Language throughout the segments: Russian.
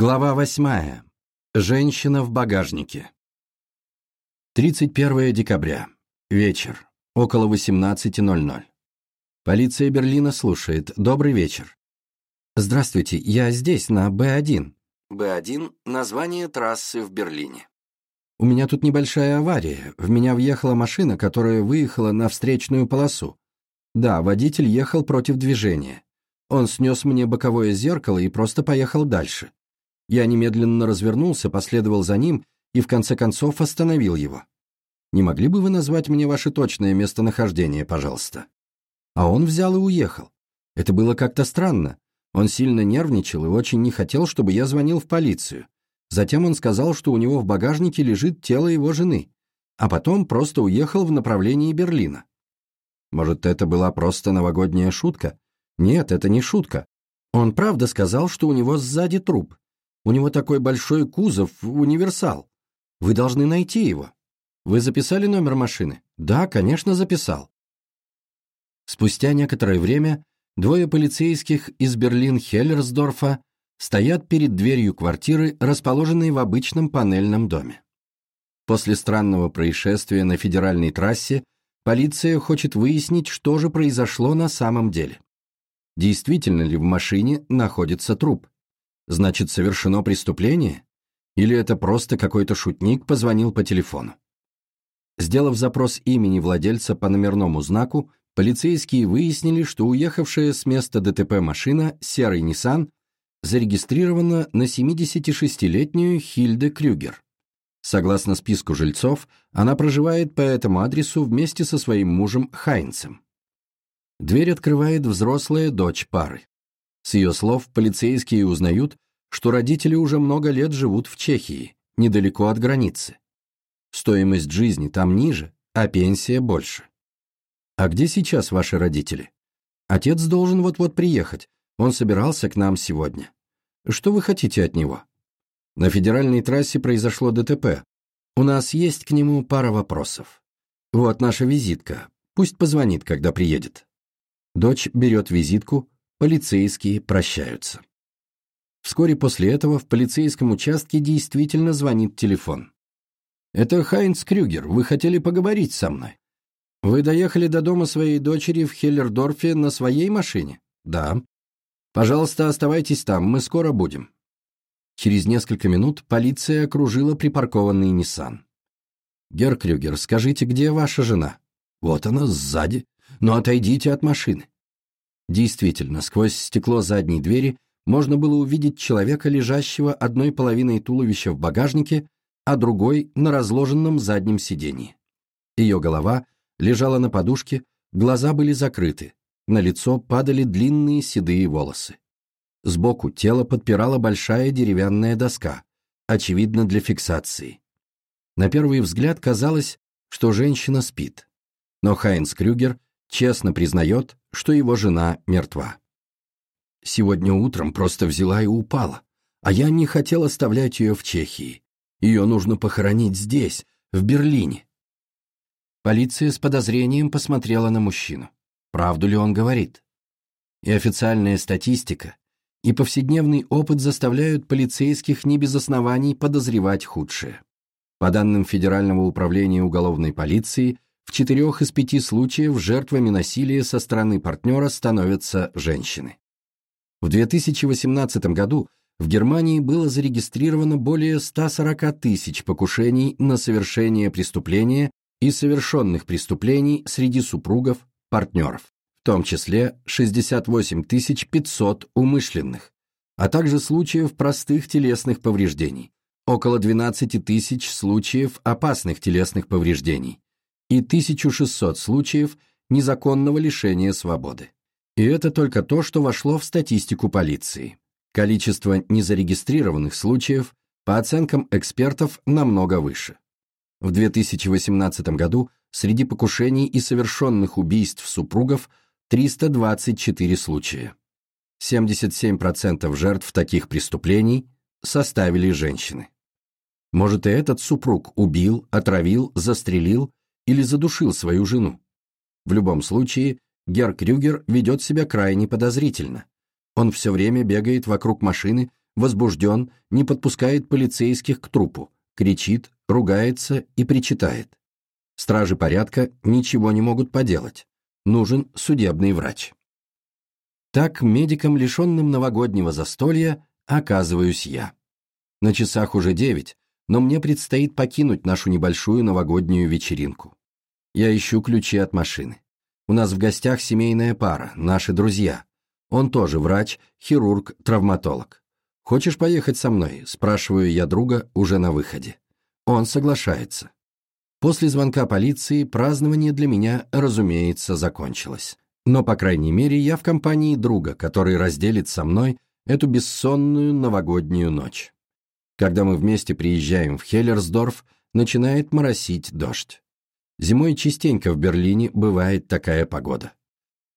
Глава восьмая. Женщина в багажнике. 31 декабря. Вечер. Около 18.00. Полиция Берлина слушает. Добрый вечер. Здравствуйте, я здесь, на Б1. Б1 – название трассы в Берлине. У меня тут небольшая авария. В меня въехала машина, которая выехала на встречную полосу. Да, водитель ехал против движения. Он снес мне боковое зеркало и просто поехал дальше. Я немедленно развернулся, последовал за ним и в конце концов остановил его. Не могли бы вы назвать мне ваше точное местонахождение, пожалуйста? А он взял и уехал. Это было как-то странно. Он сильно нервничал и очень не хотел, чтобы я звонил в полицию. Затем он сказал, что у него в багажнике лежит тело его жены, а потом просто уехал в направлении Берлина. Может, это была просто новогодняя шутка? Нет, это не шутка. Он правда сказал, что у него сзади труп, у него такой большой кузов, универсал. Вы должны найти его. Вы записали номер машины? Да, конечно, записал. Спустя некоторое время двое полицейских из Берлин-Хеллерсдорфа стоят перед дверью квартиры, расположенной в обычном панельном доме. После странного происшествия на федеральной трассе полиция хочет выяснить, что же произошло на самом деле. Действительно ли в машине находится труп? Значит, совершено преступление? Или это просто какой-то шутник позвонил по телефону? Сделав запрос имени владельца по номерному знаку, полицейские выяснили, что уехавшая с места ДТП машина, серый Nissan, зарегистрирована на 76-летнюю Хильде Крюгер. Согласно списку жильцов, она проживает по этому адресу вместе со своим мужем Хайнцем. Дверь открывает взрослая дочь пары. С ее слов полицейские узнают, что родители уже много лет живут в Чехии, недалеко от границы. Стоимость жизни там ниже, а пенсия больше. А где сейчас ваши родители? Отец должен вот-вот приехать, он собирался к нам сегодня. Что вы хотите от него? На федеральной трассе произошло ДТП. У нас есть к нему пара вопросов. Вот наша визитка, пусть позвонит, когда приедет. Дочь берет визитку, полицейские прощаются. Вскоре после этого в полицейском участке действительно звонит телефон. «Это Хайнц Крюгер, вы хотели поговорить со мной?» «Вы доехали до дома своей дочери в Хеллердорфе на своей машине?» «Да». «Пожалуйста, оставайтесь там, мы скоро будем». Через несколько минут полиция окружила припаркованный Ниссан. «Герр Крюгер, скажите, где ваша жена?» «Вот она, сзади. Но отойдите от машины». Действительно, сквозь стекло задней двери можно было увидеть человека, лежащего одной половиной туловища в багажнике, а другой на разложенном заднем сиденье. Ее голова лежала на подушке, глаза были закрыты, на лицо падали длинные седые волосы. Сбоку тело подпирала большая деревянная доска, очевидно для фиксации. На первый взгляд казалось, что женщина спит. Но Хайнс Крюгер честно признает, что его жена мертва. Сегодня утром просто взяла и упала, а я не хотел оставлять ее в Чехии. Ее нужно похоронить здесь, в Берлине. Полиция с подозрением посмотрела на мужчину. Правду ли он говорит? И официальная статистика, и повседневный опыт заставляют полицейских не без оснований подозревать худшее. По данным Федерального управления уголовной полиции, в четырех из пяти случаев жертвами насилия со стороны партнера становятся женщины. В 2018 году в Германии было зарегистрировано более 140 тысяч покушений на совершение преступления и совершенных преступлений среди супругов, партнеров, в том числе 68 500 умышленных, а также случаев простых телесных повреждений, около 12 тысяч случаев опасных телесных повреждений, и 1600 случаев незаконного лишения свободы. И это только то, что вошло в статистику полиции. Количество незарегистрированных случаев, по оценкам экспертов, намного выше. В 2018 году среди покушений и совершенных убийств супругов 324 случая. 77% жертв таких преступлений составили женщины. Может, и этот супруг убил, отравил, застрелил или задушил свою жену. В любом случае, Гер Крюгер ведет себя крайне подозрительно. Он все время бегает вокруг машины, возбужден, не подпускает полицейских к трупу, кричит, ругается и причитает. Стражи порядка ничего не могут поделать. Нужен судебный врач. Так медиком, лишенным новогоднего застолья, оказываюсь я. На часах уже девять, но мне предстоит покинуть нашу небольшую новогоднюю вечеринку. Я ищу ключи от машины. У нас в гостях семейная пара, наши друзья. Он тоже врач, хирург, травматолог. «Хочешь поехать со мной?» – спрашиваю я друга уже на выходе. Он соглашается. После звонка полиции празднование для меня, разумеется, закончилось. Но, по крайней мере, я в компании друга, который разделит со мной эту бессонную новогоднюю ночь. Когда мы вместе приезжаем в Хеллерсдорф, начинает моросить дождь. Зимой частенько в Берлине бывает такая погода.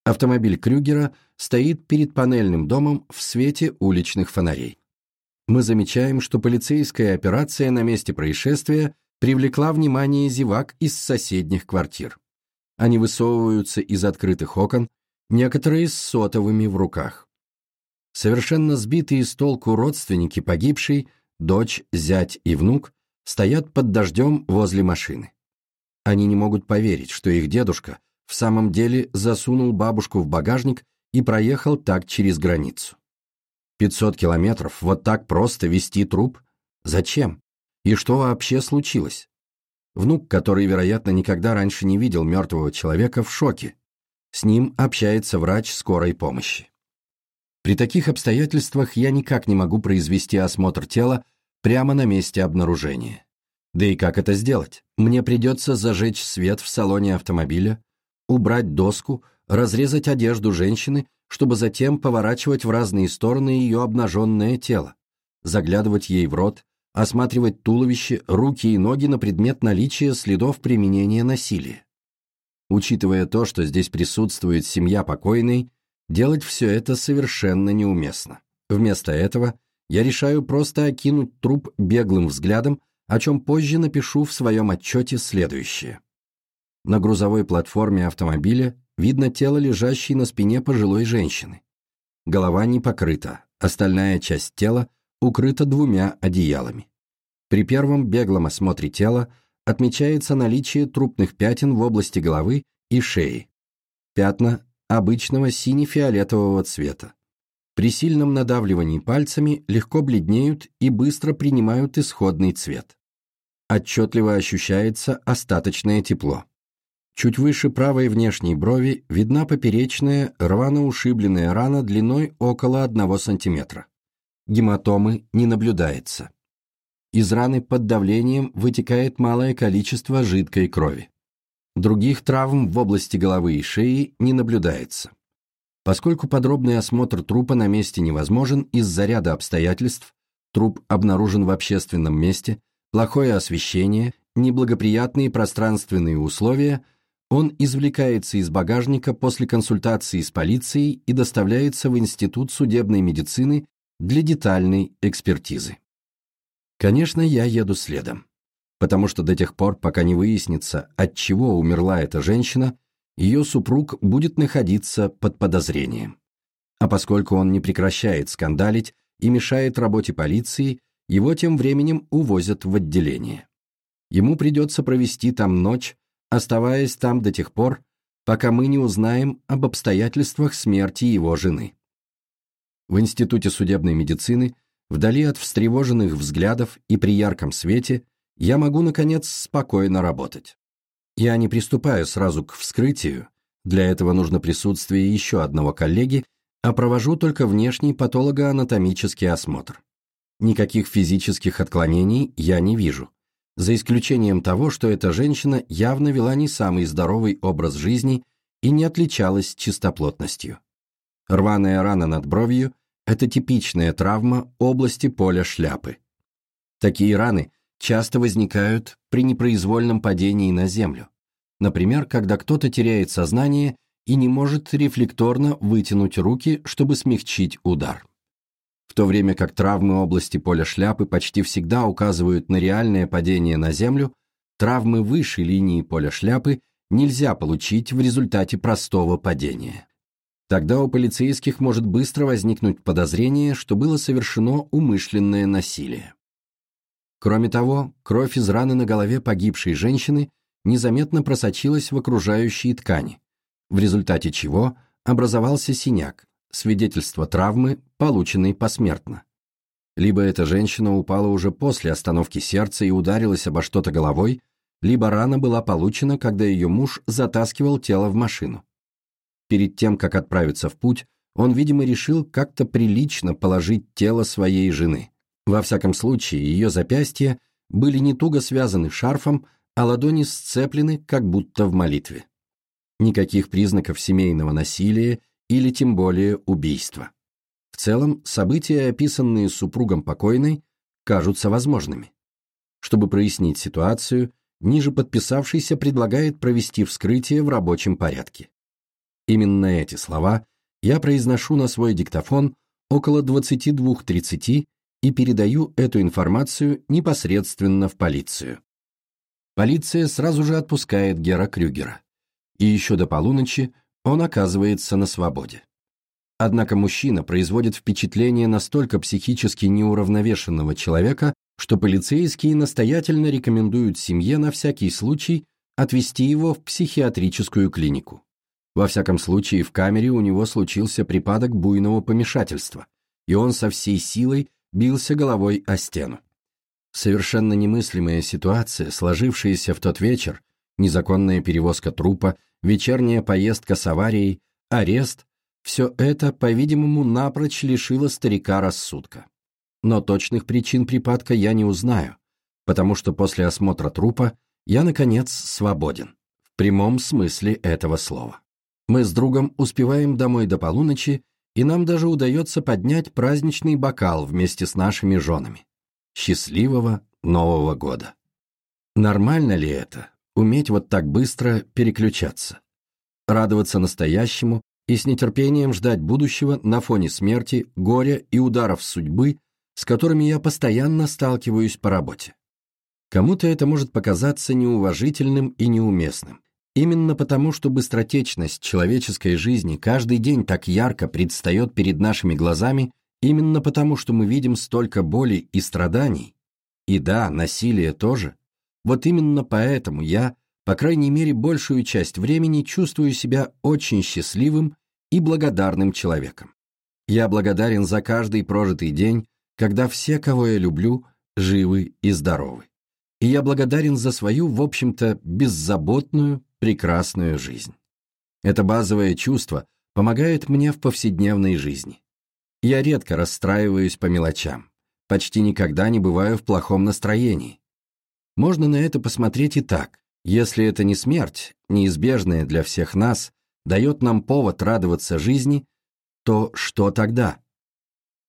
Автомобиль Крюгера стоит перед панельным домом в свете уличных фонарей мы замечаем, что полицейская операция на месте происшествия привлекла внимание зевак из соседних квартир. Они высовываются из открытых окон, некоторые с сотовыми в руках. Совершенно сбитые с толку родственники погибшей, дочь, зять и внук, стоят под дождем возле машины. Они не могут поверить, что их дедушка в самом деле засунул бабушку в багажник и проехал так через границу. 500 километров вот так просто вести труп? Зачем? И что вообще случилось? Внук, который, вероятно, никогда раньше не видел мертвого человека, в шоке. С ним общается врач скорой помощи. При таких обстоятельствах я никак не могу произвести осмотр тела прямо на месте обнаружения. Да и как это сделать? Мне придется зажечь свет в салоне автомобиля, убрать доску, разрезать одежду женщины чтобы затем поворачивать в разные стороны ее обнаженное тело, заглядывать ей в рот, осматривать туловище, руки и ноги на предмет наличия следов применения насилия. Учитывая то, что здесь присутствует семья покойной, делать все это совершенно неуместно. Вместо этого я решаю просто окинуть труп беглым взглядом, о чем позже напишу в своем отчете следующее. На грузовой платформе автомобиля видно тело лежащей на спине пожилой женщины. Голова не покрыта, остальная часть тела укрыта двумя одеялами. При первом беглом осмотре тела отмечается наличие трупных пятен в области головы и шеи. Пятна обычного сине-фиолетового цвета. При сильном надавливании пальцами легко бледнеют и быстро принимают исходный цвет. Отчетливо ощущается остаточное тепло. Чуть выше правой внешней брови видна поперечная, рвано ушибленная рана длиной около 1 см. Гематомы не наблюдается. Из раны под давлением вытекает малое количество жидкой крови. Других травм в области головы и шеи не наблюдается. Поскольку подробный осмотр трупа на месте невозможен из-за ряда обстоятельств, труп обнаружен в общественном месте, плохое освещение, неблагоприятные пространственные условия – он извлекается из багажника после консультации с полицией и доставляется в Институт судебной медицины для детальной экспертизы. Конечно, я еду следом, потому что до тех пор, пока не выяснится, от чего умерла эта женщина, ее супруг будет находиться под подозрением. А поскольку он не прекращает скандалить и мешает работе полиции, его тем временем увозят в отделение. Ему придется провести там ночь, оставаясь там до тех пор, пока мы не узнаем об обстоятельствах смерти его жены. В Институте судебной медицины, вдали от встревоженных взглядов и при ярком свете, я могу, наконец, спокойно работать. Я не приступаю сразу к вскрытию, для этого нужно присутствие еще одного коллеги, а провожу только внешний патологоанатомический осмотр. Никаких физических отклонений я не вижу, за исключением того, что эта женщина явно вела не самый здоровый образ жизни и не отличалась чистоплотностью. Рваная рана над бровью – это типичная травма области поля шляпы. Такие раны часто возникают при непроизвольном падении на землю, например, когда кто-то теряет сознание и не может рефлекторно вытянуть руки, чтобы смягчить удар в то время как травмы области поля шляпы почти всегда указывают на реальное падение на землю, травмы выше линии поля шляпы нельзя получить в результате простого падения. Тогда у полицейских может быстро возникнуть подозрение, что было совершено умышленное насилие. Кроме того, кровь из раны на голове погибшей женщины незаметно просочилась в окружающие ткани, в результате чего образовался синяк, свидетельство травмы, полученной посмертно. Либо эта женщина упала уже после остановки сердца и ударилась обо что-то головой, либо рана была получена, когда ее муж затаскивал тело в машину. Перед тем, как отправиться в путь, он, видимо, решил как-то прилично положить тело своей жены. Во всяком случае, ее запястья были не туго связаны шарфом, а ладони сцеплены, как будто в молитве. Никаких признаков семейного насилия или тем более убийства. В целом, события, описанные супругом покойной, кажутся возможными. Чтобы прояснить ситуацию, ниже подписавшийся предлагает провести вскрытие в рабочем порядке. Именно эти слова я произношу на свой диктофон около 22.30 и передаю эту информацию непосредственно в полицию. Полиция сразу же отпускает Гера Крюгера, и еще до полуночи он оказывается на свободе. Однако мужчина производит впечатление настолько психически неуравновешенного человека, что полицейские настоятельно рекомендуют семье на всякий случай отвезти его в психиатрическую клинику. Во всяком случае, в камере у него случился припадок буйного помешательства, и он со всей силой бился головой о стену. Совершенно немыслимая ситуация, сложившаяся в тот вечер, незаконная перевозка трупа, вечерняя поездка с аварией, арест все это, по-видимому, напрочь лишило старика рассудка. Но точных причин припадка я не узнаю, потому что после осмотра трупа я, наконец, свободен, в прямом смысле этого слова. Мы с другом успеваем домой до полуночи, и нам даже удается поднять праздничный бокал вместе с нашими женами. Счастливого Нового года! Нормально ли это, уметь вот так быстро переключаться? Радоваться настоящему и с нетерпением ждать будущего на фоне смерти, горя и ударов судьбы, с которыми я постоянно сталкиваюсь по работе. Кому-то это может показаться неуважительным и неуместным. Именно потому, что быстротечность человеческой жизни каждый день так ярко предстает перед нашими глазами, именно потому, что мы видим столько боли и страданий, и да, насилие тоже, вот именно поэтому я, по крайней мере, большую часть времени чувствую себя очень счастливым и благодарным человеком. Я благодарен за каждый прожитый день, когда все, кого я люблю, живы и здоровы. И я благодарен за свою, в общем-то, беззаботную, прекрасную жизнь. Это базовое чувство помогает мне в повседневной жизни. Я редко расстраиваюсь по мелочам, почти никогда не бываю в плохом настроении. Можно на это посмотреть и так. Если это не смерть, неизбежная для всех нас, дает нам повод радоваться жизни, то что тогда?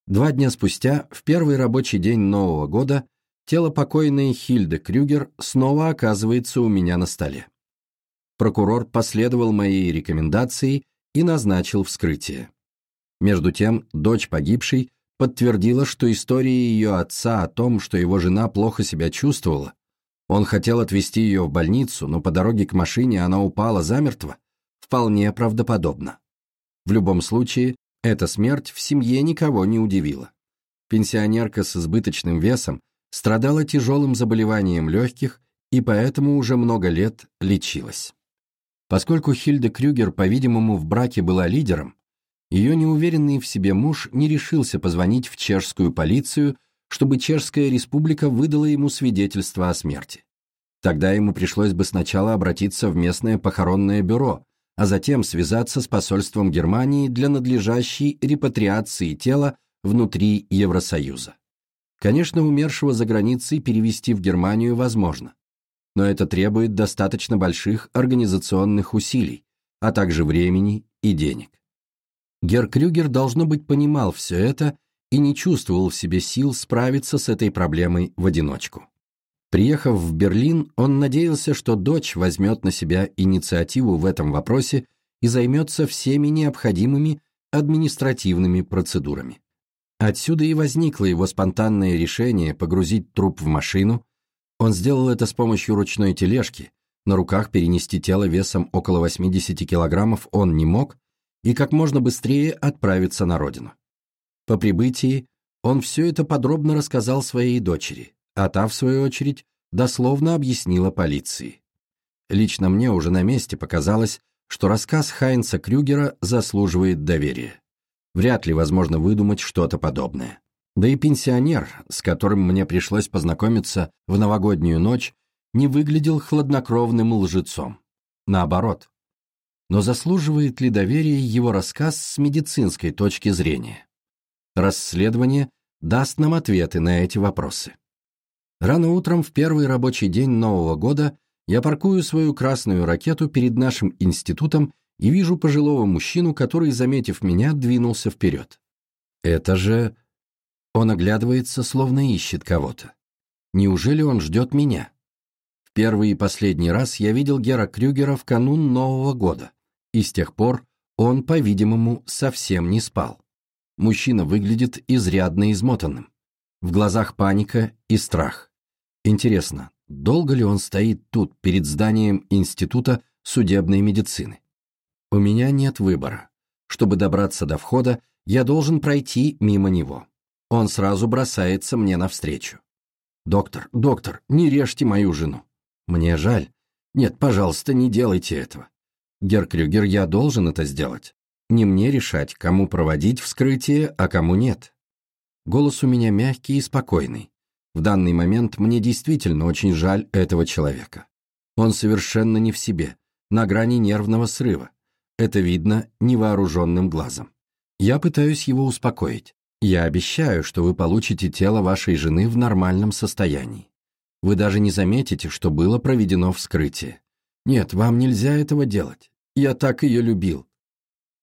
Два дня спустя, в первый рабочий день Нового года, тело покойной Хильды Крюгер снова оказывается у меня на столе. Прокурор последовал моей рекомендации и назначил вскрытие. Между тем, дочь погибшей подтвердила, что история ее отца о том, что его жена плохо себя чувствовала, он хотел отвезти ее в больницу, но по дороге к машине она упала замертво, вполне правдоподобно. В любом случае, эта смерть в семье никого не удивила. Пенсионерка с избыточным весом страдала тяжелым заболеванием легких и поэтому уже много лет лечилась. Поскольку Хильда Крюгер, по-видимому, в браке была лидером, ее неуверенный в себе муж не решился позвонить в чешскую полицию, чтобы Чешская республика выдала ему свидетельство о смерти. Тогда ему пришлось бы сначала обратиться в местное похоронное бюро, а затем связаться с посольством Германии для надлежащей репатриации тела внутри Евросоюза. Конечно, умершего за границей перевести в Германию возможно, но это требует достаточно больших организационных усилий, а также времени и денег. Гер Крюгер, должно быть, понимал все это и не чувствовал в себе сил справиться с этой проблемой в одиночку. Приехав в Берлин, он надеялся, что дочь возьмет на себя инициативу в этом вопросе и займется всеми необходимыми административными процедурами. Отсюда и возникло его спонтанное решение погрузить труп в машину. Он сделал это с помощью ручной тележки, на руках перенести тело весом около 80 килограммов он не мог, и как можно быстрее отправиться на родину. По прибытии он все это подробно рассказал своей дочери, а та, в свою очередь, дословно объяснила полиции. Лично мне уже на месте показалось, что рассказ Хайнца Крюгера заслуживает доверия. Вряд ли возможно выдумать что-то подобное. Да и пенсионер, с которым мне пришлось познакомиться в новогоднюю ночь, не выглядел хладнокровным лжецом. Наоборот. Но заслуживает ли доверия его рассказ с медицинской точки зрения? Расследование даст нам ответы на эти вопросы. Рано утром в первый рабочий день Нового года я паркую свою красную ракету перед нашим институтом и вижу пожилого мужчину, который, заметив меня, двинулся вперед. Это же... Он оглядывается, словно ищет кого-то. Неужели он ждет меня? В первый и последний раз я видел Гера Крюгера в канун Нового года, и с тех пор он, по-видимому, совсем не спал. Мужчина выглядит изрядно измотанным. В глазах паника и страх. Интересно, долго ли он стоит тут, перед зданием Института судебной медицины? У меня нет выбора. Чтобы добраться до входа, я должен пройти мимо него. Он сразу бросается мне навстречу. «Доктор, доктор, не режьте мою жену». «Мне жаль. Нет, пожалуйста, не делайте этого. Геркрюгер, я должен это сделать. Не мне решать, кому проводить вскрытие, а кому нет». Голос у меня мягкий и спокойный. В данный момент мне действительно очень жаль этого человека. Он совершенно не в себе, на грани нервного срыва. Это видно невооруженным глазом. Я пытаюсь его успокоить. Я обещаю, что вы получите тело вашей жены в нормальном состоянии. Вы даже не заметите, что было проведено вскрытие. Нет, вам нельзя этого делать. Я так ее любил.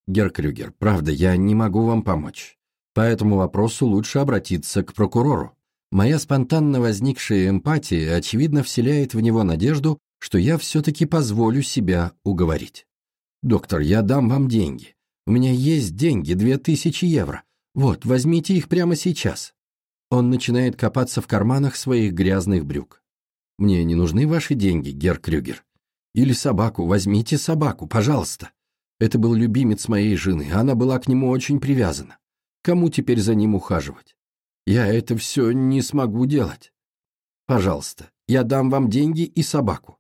Геркрюгер, правда, я не могу вам помочь. По этому вопросу лучше обратиться к прокурору. Моя спонтанно возникшая эмпатия, очевидно, вселяет в него надежду, что я все-таки позволю себя уговорить. «Доктор, я дам вам деньги. У меня есть деньги, две тысячи евро. Вот, возьмите их прямо сейчас. Он начинает копаться в карманах своих грязных брюк. Мне не нужны ваши деньги, Гер Крюгер. Или собаку, возьмите собаку, пожалуйста. Это был любимец моей жены, она была к нему очень привязана. Кому теперь за ним ухаживать? Я это все не смогу делать. Пожалуйста, я дам вам деньги и собаку.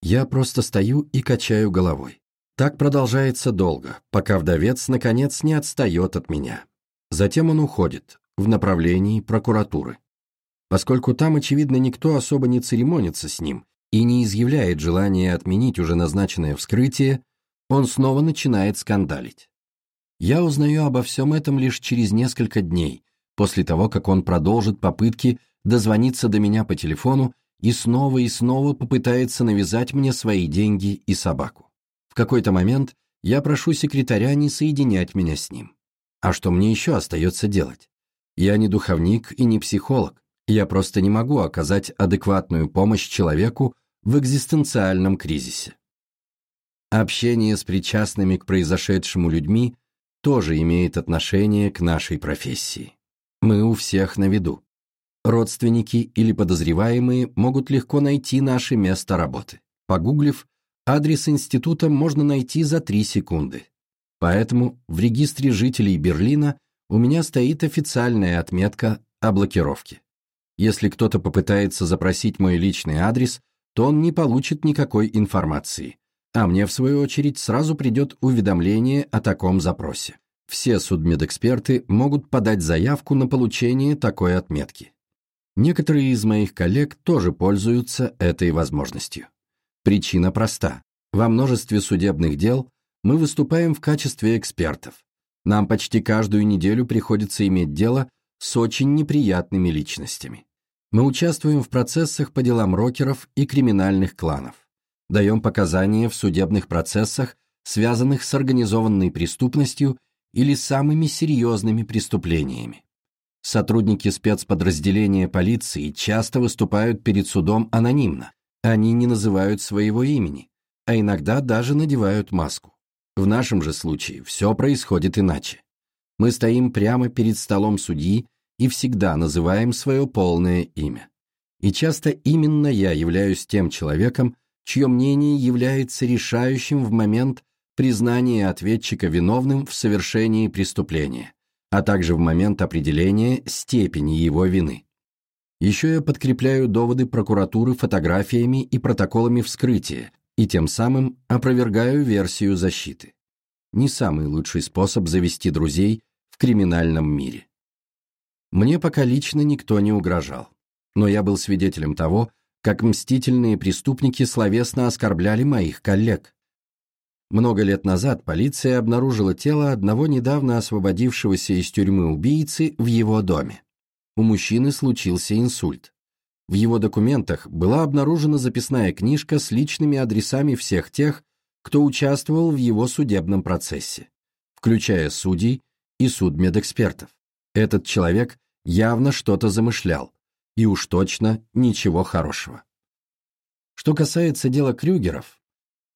Я просто стою и качаю головой. Так продолжается долго, пока вдовец, наконец, не отстает от меня. Затем он уходит, в направлении прокуратуры. Поскольку там, очевидно, никто особо не церемонится с ним и не изъявляет желания отменить уже назначенное вскрытие, он снова начинает скандалить. Я узнаю обо всем этом лишь через несколько дней, после того, как он продолжит попытки дозвониться до меня по телефону и снова и снова попытается навязать мне свои деньги и собаку. В какой-то момент я прошу секретаря не соединять меня с ним. А что мне еще остается делать? Я не духовник и не психолог. Я просто не могу оказать адекватную помощь человеку в экзистенциальном кризисе. Общение с причастными к произошедшему людьми тоже имеет отношение к нашей профессии. Мы у всех на виду. Родственники или подозреваемые могут легко найти наше место работы. Погуглив, Адрес института можно найти за 3 секунды. Поэтому в регистре жителей Берлина у меня стоит официальная отметка о блокировке. Если кто-то попытается запросить мой личный адрес, то он не получит никакой информации, а мне, в свою очередь, сразу придет уведомление о таком запросе. Все судмедэксперты могут подать заявку на получение такой отметки. Некоторые из моих коллег тоже пользуются этой возможностью. Причина проста. Во множестве судебных дел мы выступаем в качестве экспертов. Нам почти каждую неделю приходится иметь дело с очень неприятными личностями. Мы участвуем в процессах по делам рокеров и криминальных кланов. Даем показания в судебных процессах, связанных с организованной преступностью или самыми серьезными преступлениями. Сотрудники спецподразделения полиции часто выступают перед судом анонимно, они не называют своего имени, а иногда даже надевают маску. В нашем же случае все происходит иначе. Мы стоим прямо перед столом судьи и всегда называем свое полное имя. И часто именно я являюсь тем человеком, чье мнение является решающим в момент признание ответчика виновным в совершении преступления, а также в момент определения степени его вины. Еще я подкрепляю доводы прокуратуры фотографиями и протоколами вскрытия и тем самым опровергаю версию защиты. Не самый лучший способ завести друзей в криминальном мире. Мне пока лично никто не угрожал, но я был свидетелем того, как мстительные преступники словесно оскорбляли моих коллег. Много лет назад полиция обнаружила тело одного недавно освободившегося из тюрьмы убийцы в его доме у мужчины случился инсульт. В его документах была обнаружена записная книжка с личными адресами всех тех, кто участвовал в его судебном процессе, включая судей и судмедэкспертов. Этот человек явно что-то замышлял, и уж точно ничего хорошего. Что касается дела Крюгеров,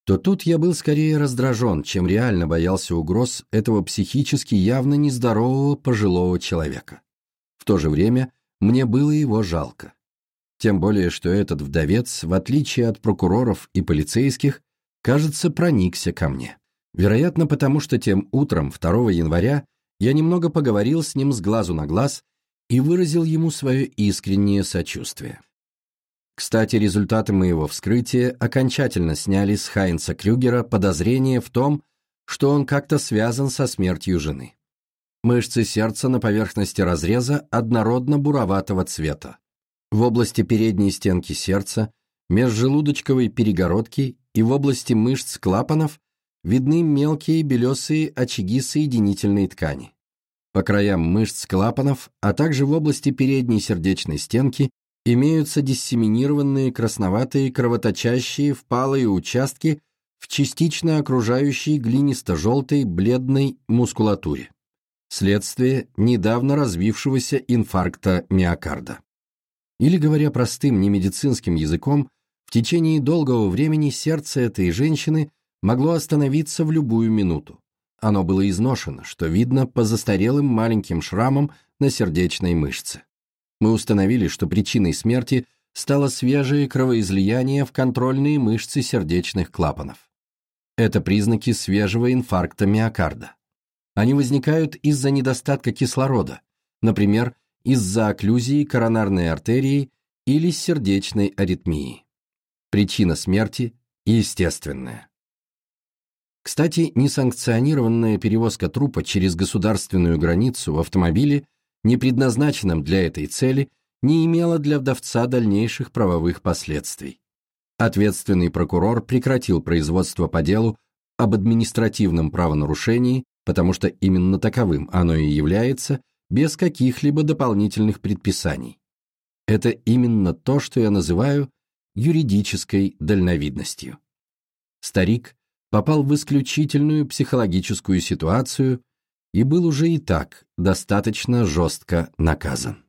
то тут я был скорее раздражен, чем реально боялся угроз этого психически явно нездорового пожилого человека то же время мне было его жалко. Тем более, что этот вдовец, в отличие от прокуроров и полицейских, кажется, проникся ко мне. Вероятно, потому что тем утром, 2 января, я немного поговорил с ним с глазу на глаз и выразил ему свое искреннее сочувствие. Кстати, результаты моего вскрытия окончательно сняли с Хайнца Крюгера подозрение в том, что он как-то связан со смертью жены. Мышцы сердца на поверхности разреза однородно-буроватого цвета. В области передней стенки сердца, межжелудочковой перегородки и в области мышц клапанов видны мелкие белесые очаги соединительной ткани. По краям мышц клапанов, а также в области передней сердечной стенки имеются диссеминированные красноватые кровоточащие впалые участки в частично окружающей глинисто-желтой бледной мускулатуре следствие недавно развившегося инфаркта миокарда. Или, говоря простым немедицинским языком, в течение долгого времени сердце этой женщины могло остановиться в любую минуту. Оно было изношено, что видно по застарелым маленьким шрамам на сердечной мышце. Мы установили, что причиной смерти стало свежее кровоизлияние в контрольные мышцы сердечных клапанов. Это признаки свежего инфаркта миокарда. Они возникают из-за недостатка кислорода, например, из-за окклюзии коронарной артерии или сердечной аритмии. Причина смерти естественная. Кстати, несанкционированная перевозка трупа через государственную границу в автомобиле, не предназначенном для этой цели, не имела для вдовца дальнейших правовых последствий. Ответственный прокурор прекратил производство по делу об административном правонарушении потому что именно таковым оно и является, без каких-либо дополнительных предписаний. Это именно то, что я называю юридической дальновидностью. Старик попал в исключительную психологическую ситуацию и был уже и так достаточно жестко наказан.